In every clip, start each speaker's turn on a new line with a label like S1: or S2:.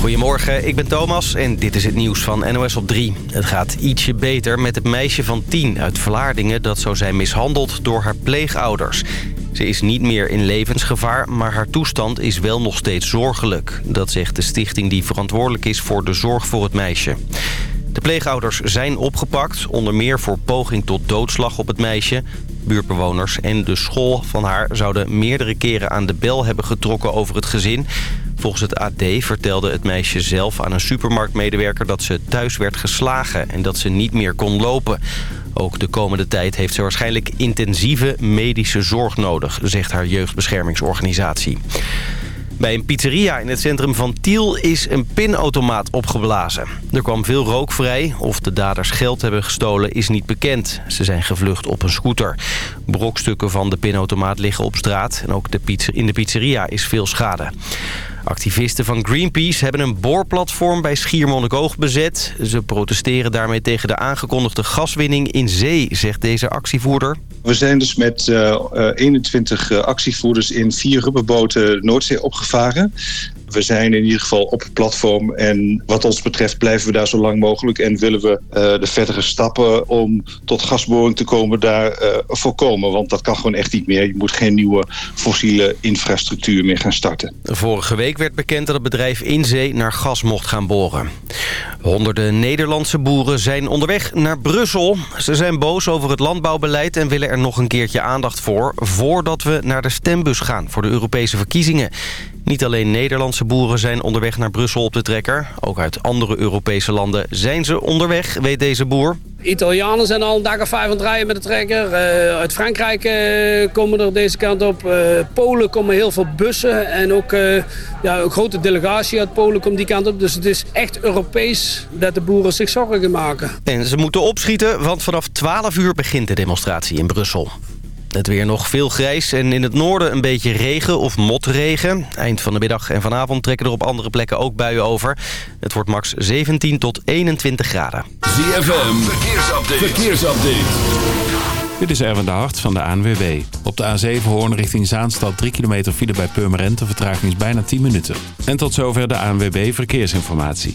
S1: Goedemorgen, ik ben Thomas en dit is het nieuws van NOS op 3. Het gaat ietsje beter met het meisje van 10 uit Vlaardingen... dat zou zijn mishandeld door haar pleegouders. Ze is niet meer in levensgevaar, maar haar toestand is wel nog steeds zorgelijk. Dat zegt de stichting die verantwoordelijk is voor de zorg voor het meisje. De pleegouders zijn opgepakt, onder meer voor poging tot doodslag op het meisje. Buurtbewoners en de school van haar zouden meerdere keren aan de bel hebben getrokken over het gezin. Volgens het AD vertelde het meisje zelf aan een supermarktmedewerker dat ze thuis werd geslagen en dat ze niet meer kon lopen. Ook de komende tijd heeft ze waarschijnlijk intensieve medische zorg nodig, zegt haar jeugdbeschermingsorganisatie. Bij een pizzeria in het centrum van Tiel is een pinautomaat opgeblazen. Er kwam veel rook vrij. Of de daders geld hebben gestolen is niet bekend. Ze zijn gevlucht op een scooter. Brokstukken van de pinautomaat liggen op straat. En ook de in de pizzeria is veel schade. Activisten van Greenpeace hebben een boorplatform bij Schiermonnikoog bezet. Ze protesteren daarmee tegen de aangekondigde gaswinning in zee, zegt deze actievoerder.
S2: We zijn dus met uh, 21 actievoerders in vier rubberboten Noordzee opgevaren. We zijn in ieder geval op het platform en wat ons betreft blijven we daar zo lang mogelijk en willen we uh, de verdere stappen om tot gasboring te komen daar uh, voorkomen. Want dat kan gewoon echt niet meer. Je moet geen nieuwe fossiele infrastructuur meer gaan starten.
S1: Vorige week werd bekend dat het bedrijf Inzee naar gas mocht gaan boren. Honderden Nederlandse boeren zijn onderweg naar Brussel. Ze zijn boos over het landbouwbeleid en willen er nog een keertje aandacht voor... voordat we naar de stembus gaan voor de Europese verkiezingen. Niet alleen Nederlandse boeren zijn onderweg naar Brussel op de trekker. Ook uit andere Europese landen zijn ze onderweg, weet deze boer.
S3: Italianen zijn al een dag of vijf aan het rijden met de trekker. Uh, uit Frankrijk uh, komen er deze kant op. Uh, Polen komen heel veel bussen. En ook ja, een grote delegatie uit Polen komt die kant op. Dus het is echt Europees dat de boeren zich zorgen maken.
S1: En ze moeten opschieten, want vanaf 12 uur begint de demonstratie in Brussel. Het weer nog veel grijs en in het noorden een beetje regen of motregen. Eind van de middag en vanavond trekken er op andere plekken ook buien over. Het wordt max 17 tot 21 graden.
S4: ZFM, verkeersupdate. verkeersupdate.
S5: Dit is Erwin de Hart van de ANWB. Op de A7 Hoorn richting Zaanstad 3 kilometer file bij Purmerend. De vertraging is bijna 10 minuten. En tot zover de ANWB Verkeersinformatie.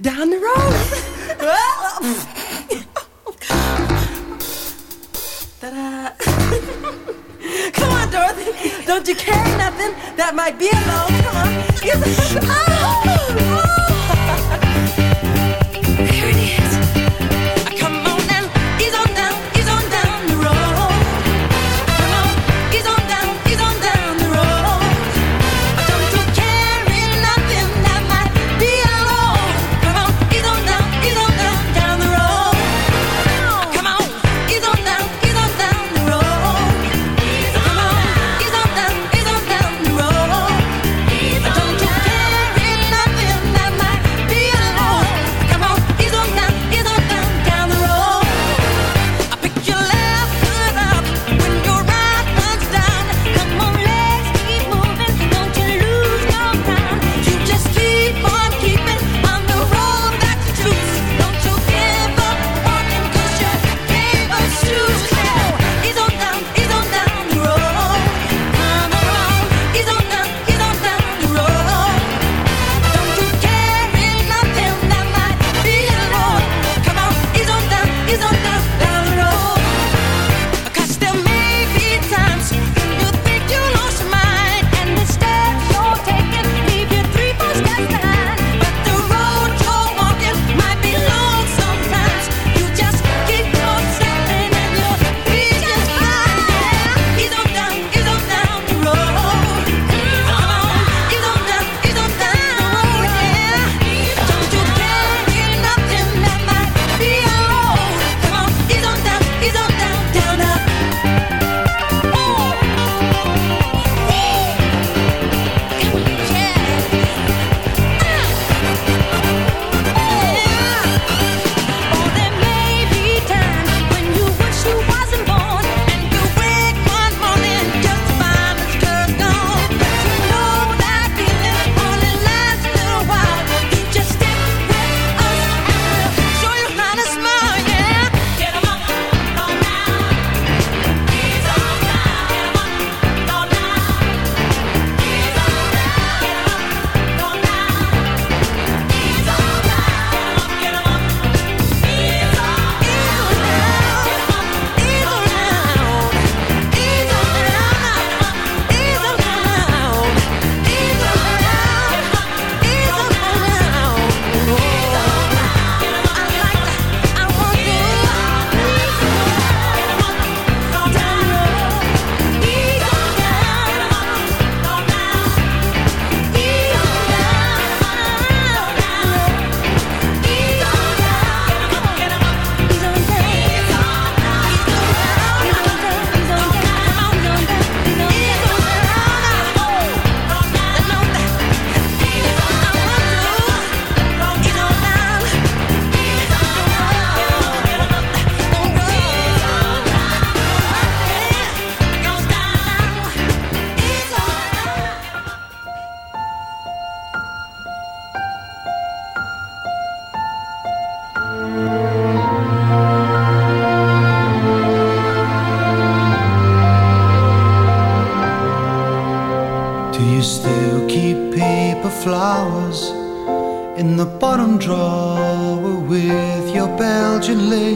S6: down the road. Ta-da! Come on, Dorothy. Don't you carry nothing that might be alone. Come on. Oh, oh. There it is.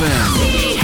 S4: ZFM.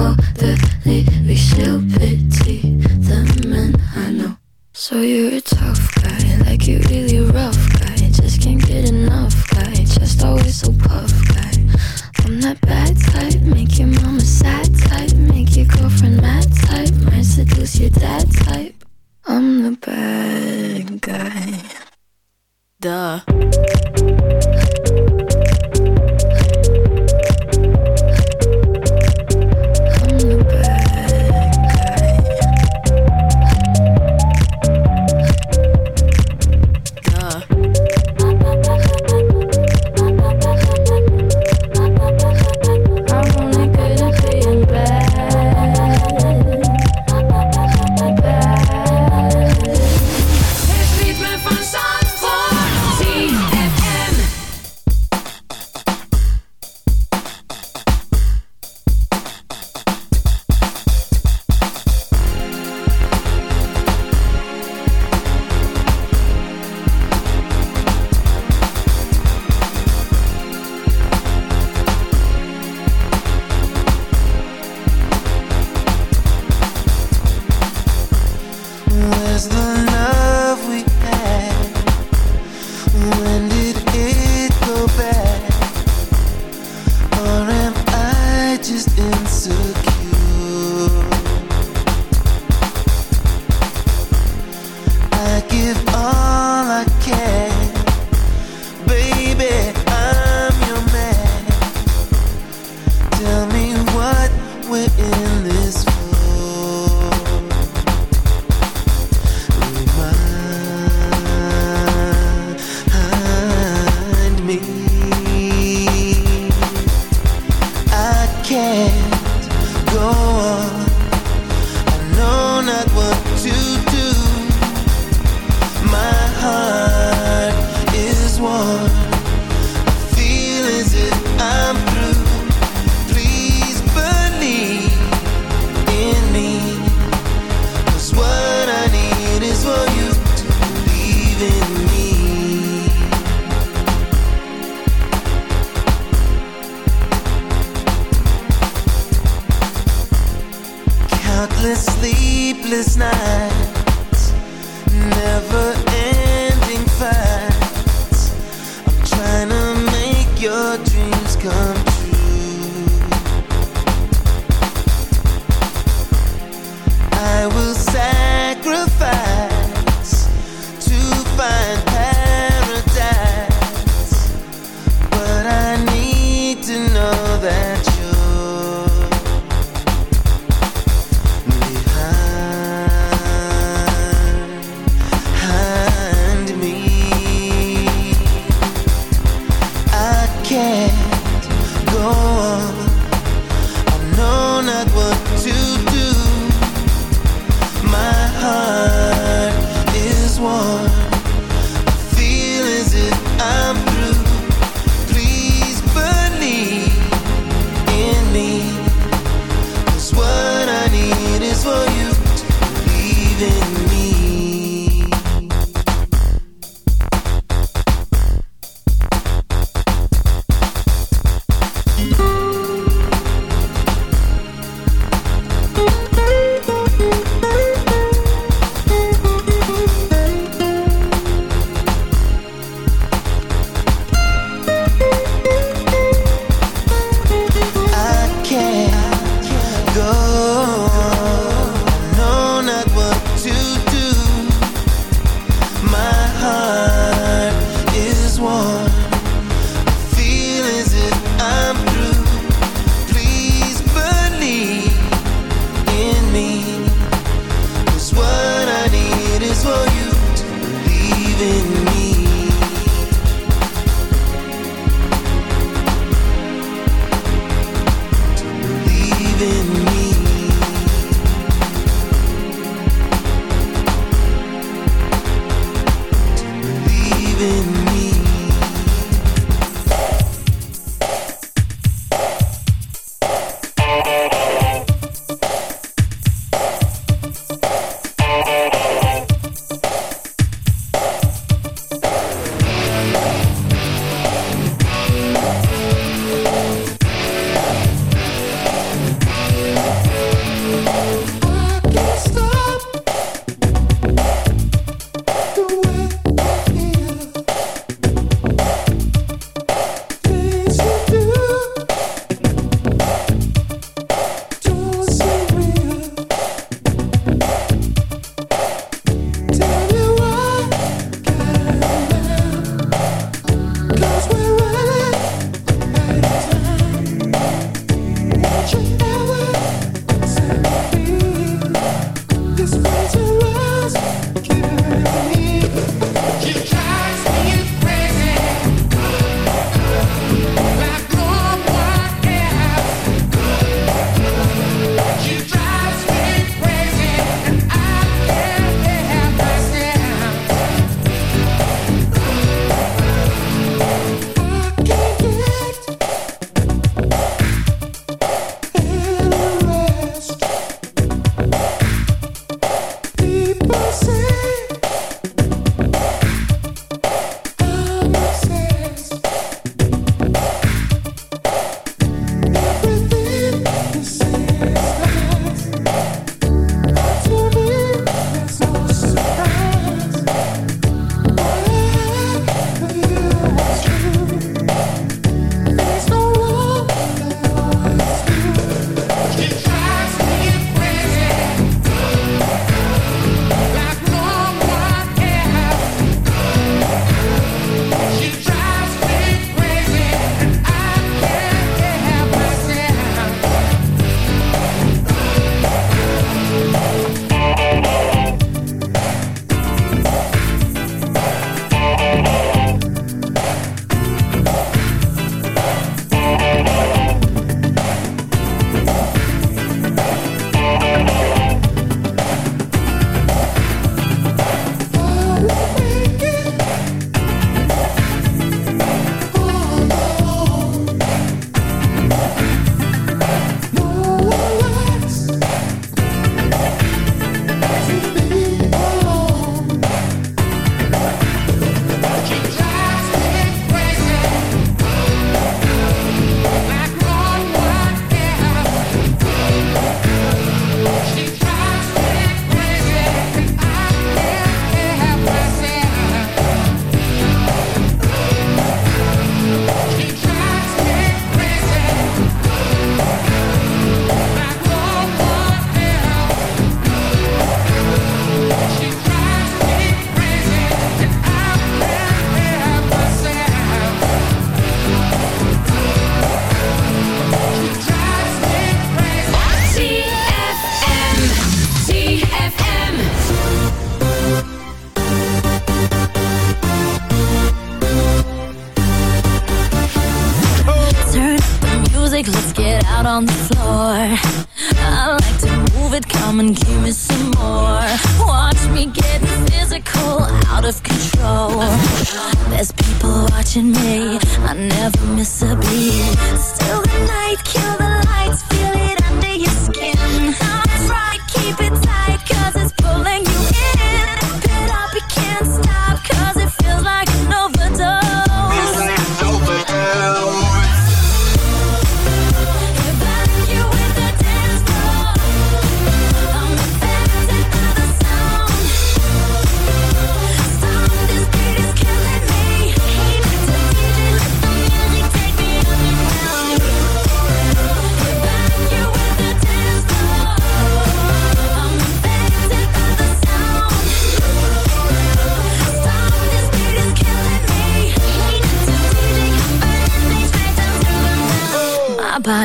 S7: moderately, we still
S8: pity the men I know. So you